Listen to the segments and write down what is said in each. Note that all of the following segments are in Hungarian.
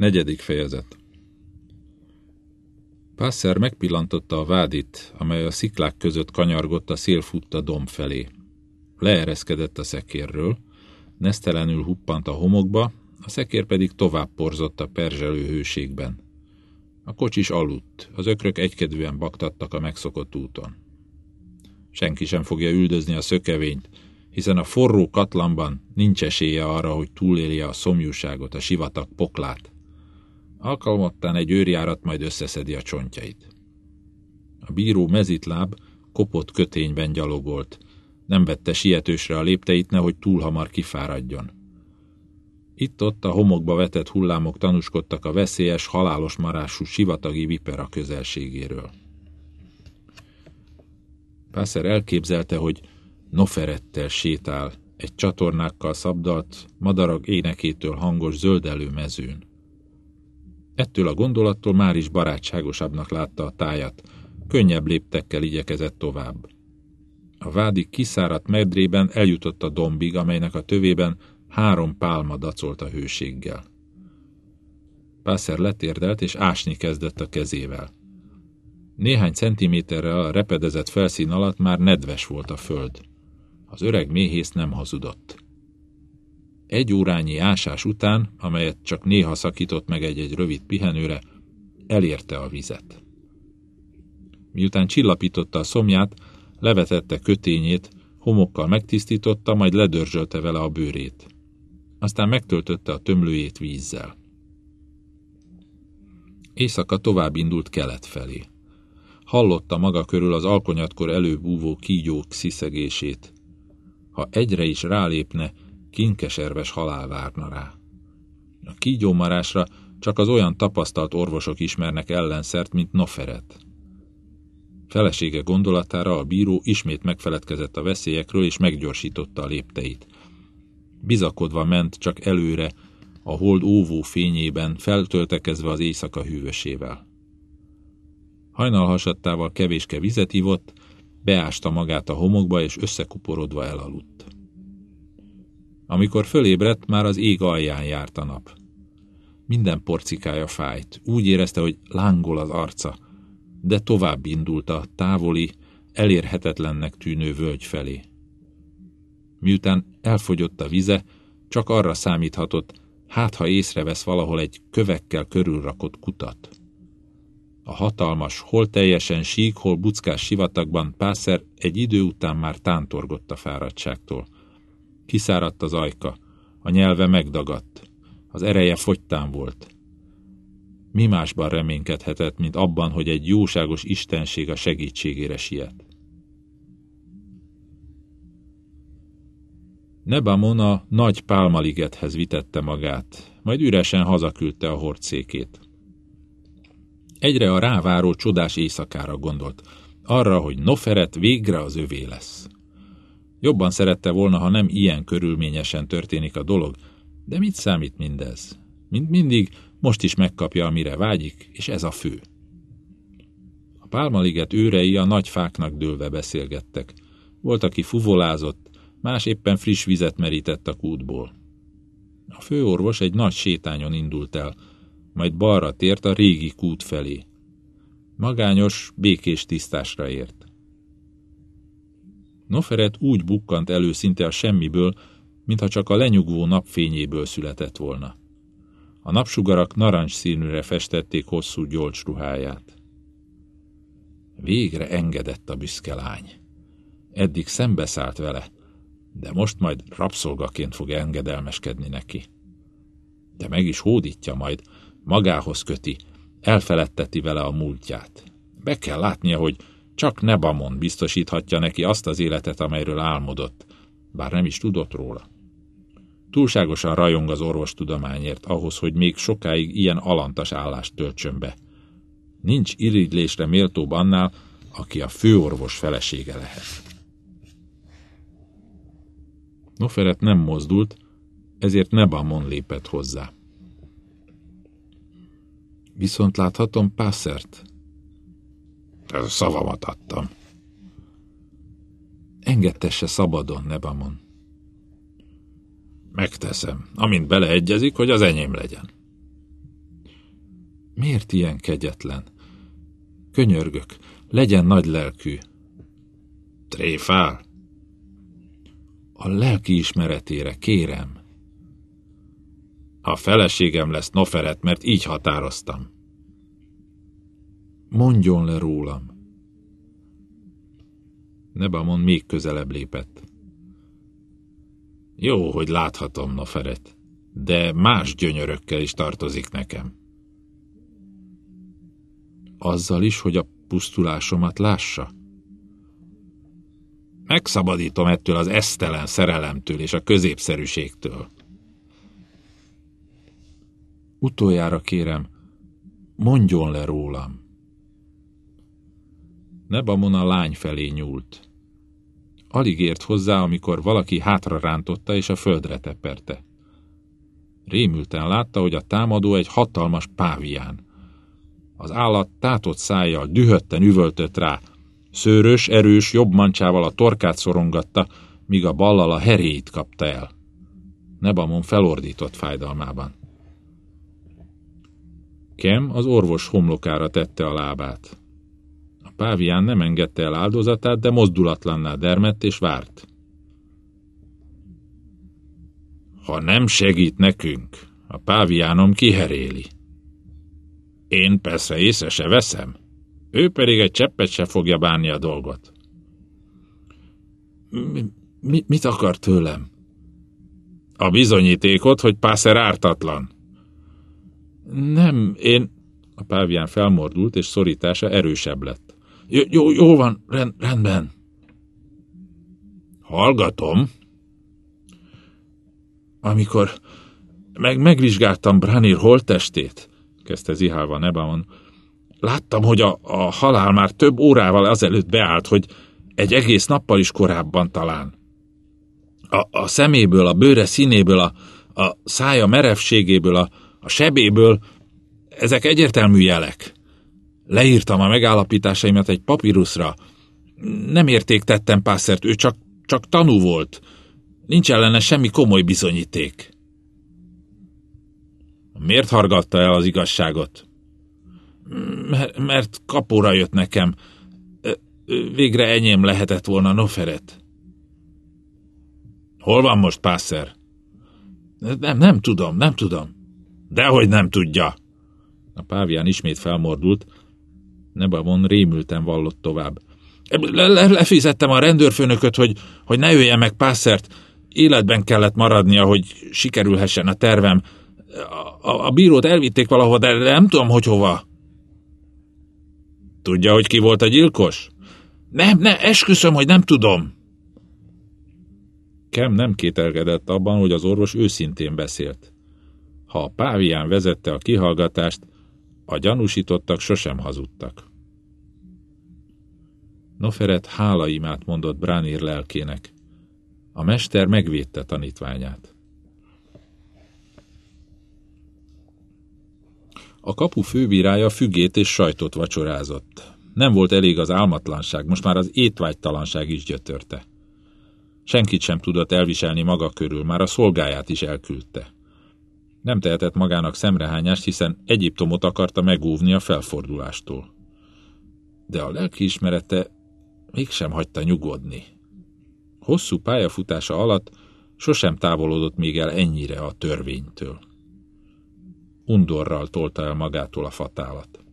Negyedik fejezet Pászer megpillantotta a vádit, amely a sziklák között kanyargott a szélfutta domb felé. Leereszkedett a szekérről, nesztelenül huppant a homokba, a szekér pedig tovább porzott a perzselő hőségben. A kocsis aludt, az ökrök egykedvűen baktattak a megszokott úton. Senki sem fogja üldözni a szökevényt, hiszen a forró katlanban nincs esélye arra, hogy túlélje a szomjúságot, a sivatag poklát. Alkalmattán egy őrjárat majd összeszedi a csontjait. A bíró mezitláb kopott kötényben gyalogolt. Nem vette sietősre a lépteit, nehogy túl hamar kifáradjon. Itt-ott a homokba vetett hullámok tanúskodtak a veszélyes, halálos marású sivatagi vipera közelségéről. Pászer elképzelte, hogy noferettel sétál, egy csatornákkal szabdalt, madarak énekétől hangos zöldelő mezőn. Ettől a gondolattól már is barátságosabbnak látta a tájat, könnyebb léptekkel igyekezett tovább. A vádi kiszáradt medrében eljutott a dombig, amelynek a tövében három pálma dacolt a hőséggel. Pászer letérdelt és ásni kezdett a kezével. Néhány centiméterrel a repedezett felszín alatt már nedves volt a föld. Az öreg méhész nem hazudott. Egy órányi ásás után, amelyet csak néha szakított meg egy-egy rövid pihenőre, elérte a vizet. Miután csillapította a szomját, levetette kötényét, homokkal megtisztította, majd ledörzsölte vele a bőrét. Aztán megtöltötte a tömlőjét vízzel. Éjszaka tovább indult kelet felé. Hallotta maga körül az alkonyatkor előbúvó kígyók sziszegését. Ha egyre is rálépne, kinkeserves halál várna rá. A kígyómarásra csak az olyan tapasztalt orvosok ismernek ellenszert, mint Noferet. Felesége gondolatára a bíró ismét megfeledkezett a veszélyekről, és meggyorsította a lépteit. Bizakodva ment csak előre, a hold óvó fényében, feltöltekezve az éjszaka hűvösével. Hajnalhasattával kevéske vizet ivott, beásta magát a homokba, és összekuporodva elaludt. Amikor fölébredt, már az ég alján járt a nap. Minden porcikája fájt, úgy érezte, hogy lángol az arca, de tovább indult a távoli, elérhetetlennek tűnő völgy felé. Miután elfogyott a vize, csak arra számíthatott, hát ha észrevesz valahol egy kövekkel körülrakott kutat. A hatalmas, hol teljesen sík, hol buckás sivatagban Pászer egy idő után már tántorgott a fáradtságtól. Kiszáradt az ajka, a nyelve megdagadt, az ereje fogytán volt. Mi másban reménykedhetett, mint abban, hogy egy jóságos istenség a segítségére siet. Nebamon a nagy pálmaligethez vitette magát, majd üresen hazaküldte a hordszékét. Egyre a ráváró csodás éjszakára gondolt, arra, hogy Noferet végre az övé lesz. Jobban szerette volna, ha nem ilyen körülményesen történik a dolog, de mit számít mindez? Mint mindig, most is megkapja, amire vágyik, és ez a fő. A pálmaliget őrei a nagy fáknak dőlve beszélgettek. Volt, aki fuvolázott, más éppen friss vizet merített a kútból. A főorvos egy nagy sétányon indult el, majd balra tért a régi kút felé. Magányos, békés tisztásra ért. Noferet úgy bukkant elő szinte a semmiből, mintha csak a lenyugvó napfényéből született volna. A napsugarak narancs színűre festették hosszú gyolcs ruháját. Végre engedett a büszke lány. Eddig szembeszállt vele, de most majd rabszolgaként fog engedelmeskedni neki. De meg is hódítja majd, magához köti, elfeledteti vele a múltját. Be kell látnia, hogy csak Nebamon biztosíthatja neki azt az életet, amelyről álmodott, bár nem is tudott róla. Túlságosan rajong az orvostudományért ahhoz, hogy még sokáig ilyen alantas állást töltsön be. Nincs irigylésre méltóbb annál, aki a főorvos felesége lehet. Noferet nem mozdult, ezért Nebamon lépett hozzá. Viszont láthatom Pászert? Ez a szavamat adtam. Engedtesse szabadon, Nebamon. Megteszem, amint beleegyezik, hogy az enyém legyen. Miért ilyen kegyetlen? Könyörgök, legyen nagy lelkű. Tréfál? A lelki ismeretére, kérem. A feleségem lesz Noferet, mert így határoztam. Mondjon le rólam. Nebamon még közelebb lépett. Jó, hogy láthatom Noferet, de más gyönyörökkel is tartozik nekem. Azzal is, hogy a pusztulásomat lássa? Megszabadítom ettől az esztelen szerelemtől és a középszerűségtől. Utoljára kérem, mondjon le rólam. Nebamon a lány felé nyúlt. Alig ért hozzá, amikor valaki hátra rántotta és a földre teperte. Rémülten látta, hogy a támadó egy hatalmas pávián. Az állat tátott szájjal dühötten üvöltött rá. Szőrös, erős, jobb mancsával a torkát szorongatta, míg a ballal a heréit kapta el. Nebamon felordított fájdalmában. Kem az orvos homlokára tette a lábát. Pávián nem engedte el áldozatát, de mozdulatlanná dermett és várt. Ha nem segít nekünk, a páviánom kiheréli. Én persze észre se veszem, ő pedig egy cseppet se fogja bánni a dolgot. Mi, mi, mit akar tőlem? A bizonyítékot, hogy Pászer ártatlan. Nem, én... A pávián felmordult, és szorítása erősebb lett. Jó, jó, jó van, rend, rendben. Hallgatom. Amikor meg megvizsgáltam Branir holttestét, kezdte zihálva Nebaon, láttam, hogy a, a halál már több órával azelőtt beállt, hogy egy egész nappal is korábban talán. A, a szeméből, a bőre színéből, a, a szája merevségéből, a, a sebéből, ezek egyértelmű jelek. Leírtam a megállapításaimat egy papíruszra. Nem értéktettem Pászert, ő csak, csak tanú volt. Nincs ellene semmi komoly bizonyíték. Miért hargatta el az igazságot? Mert, mert kapóra jött nekem. Végre enyém lehetett volna Noferet. Hol van most Pászer? Nem, nem tudom, nem tudom. Dehogy nem tudja. A pávián ismét felmordult. Nebavon rémülten vallott tovább. Le, le, lefizettem a rendőrfőnököt, hogy, hogy ne jöjjen meg Pászert. Életben kellett maradnia, hogy sikerülhessen a tervem. A, a, a bírót elvitték valahova, de nem tudom, hogy hova. Tudja, hogy ki volt a gyilkos? Nem, nem, esküszöm, hogy nem tudom. Kem nem kételkedett abban, hogy az orvos őszintén beszélt. Ha a pávián vezette a kihallgatást, a gyanúsítottak sosem hazudtak. Noferet hálaimát mondott Bránir lelkének. A mester megvédte tanítványát. A kapu főbírája fügét és sajtot vacsorázott. Nem volt elég az álmatlanság, most már az étvágytalanság is gyötörte. Senkit sem tudott elviselni maga körül, már a szolgáját is elküldte. Nem tehetett magának szemrehányást, hiszen Egyiptomot akarta megóvni a felfordulástól. De a lelkiismerete mégsem hagyta nyugodni. Hosszú pályafutása alatt sosem távolodott még el ennyire a törvénytől. Undorral tolta el magától a fatálat.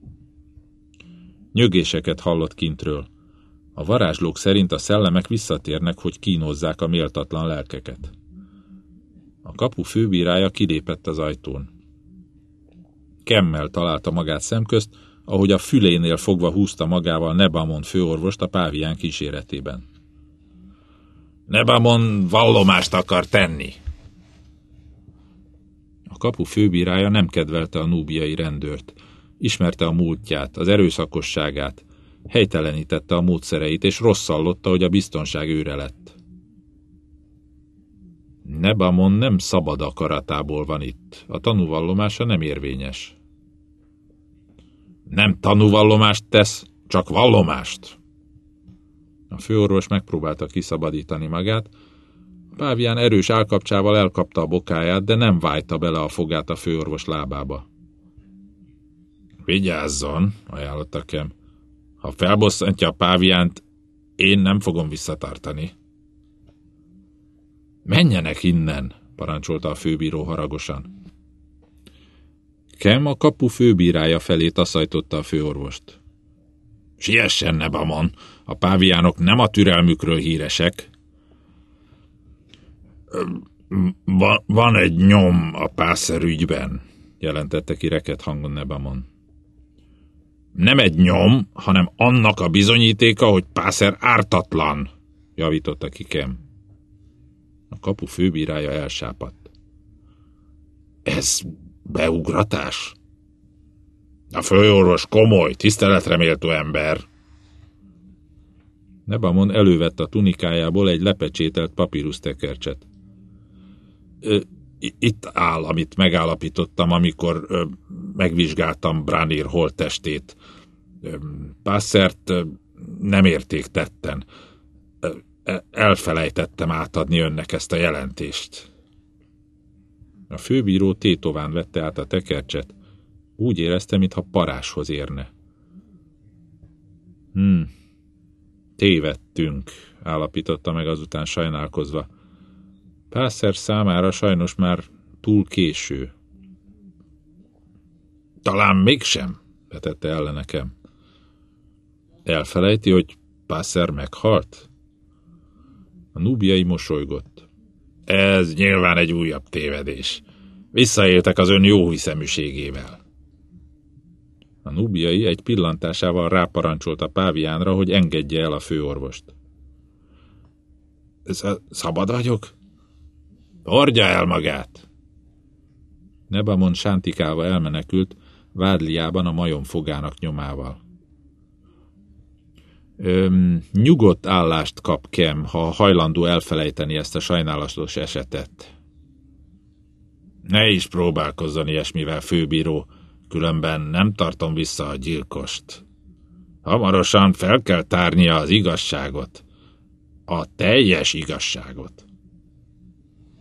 Nyögéseket hallott kintről. A varázslók szerint a szellemek visszatérnek, hogy kínozzák a méltatlan lelkeket. A kapu főbírája kilépett az ajtón. Kemmel találta magát szemközt, ahogy a fülénél fogva húzta magával Nebamon főorvost a pávián kíséretében. Nebamon vallomást akar tenni. A kapu főbírája nem kedvelte a núbiai rendőrt. Ismerte a múltját, az erőszakosságát, helytelenítette a módszereit, és rosszallotta, hogy a biztonság őre lett. Nebamon nem szabad akaratából van itt. A tanúvallomása nem érvényes. Nem tanúvallomást tesz, csak vallomást. A főorvos megpróbálta kiszabadítani magát. A pávián erős állkapcsával elkapta a bokáját, de nem vájta bele a fogát a főorvos lábába. Vigyázzon, ajánlotta. Ha felbosszantja a páviánt, én nem fogom visszatartani. Menjenek innen, parancsolta a főbíró haragosan. Kem a kapu főbírája felé taszajtotta a főorvost. Siessen, Nebamon, a páviánok nem a türelmükről híresek. Va van egy nyom a pászerügyben, jelentette ki reket hangon Nebamon. Nem egy nyom, hanem annak a bizonyítéka, hogy Pászer ártatlan, javította ki Kem. A kapu főbírája elsápadt. Ez beugratás? A főorvos komoly, tiszteletreméltó ember. Nebamon elővette a tunikájából egy lepecsételt papírusztekercset. Itt áll, amit megállapítottam, amikor ö, megvizsgáltam Branir holttestét. Pászert nem érték tetten. Elfelejtettem átadni önnek ezt a jelentést. A főbíró tétován vette át a tekercset. Úgy érezte, mintha paráshoz érne. Hm, tévedtünk, állapította meg azután sajnálkozva. Pászer számára sajnos már túl késő. Talán mégsem, vetette ellen nekem. Elfelejti, hogy Pászer meghalt? A nubiai mosolygott. Ez nyilván egy újabb tévedés. Visszaéltek az ön jó hiszeműségével. A nubiai egy pillantásával ráparancsolt a páviánra, hogy engedje el a főorvost. Szabad vagyok? Hordja el magát! Nebamon sántikálva elmenekült, vádliában a majom fogának nyomával. Öm, nyugodt állást kap Kem, ha hajlandó elfelejteni ezt a sajnálatos esetet. Ne is próbálkozzon ilyesmivel, főbíró, különben nem tartom vissza a gyilkost. Hamarosan fel kell tárnia az igazságot, a teljes igazságot.